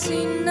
Pa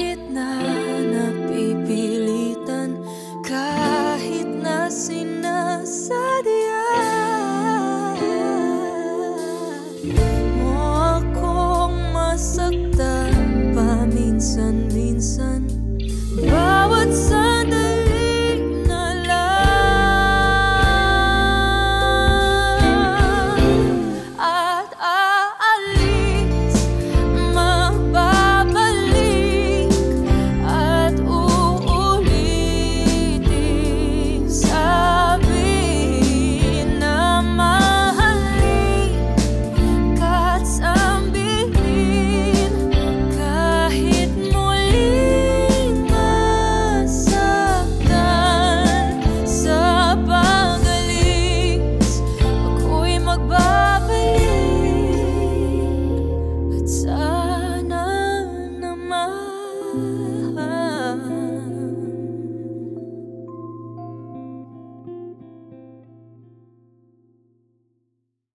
перед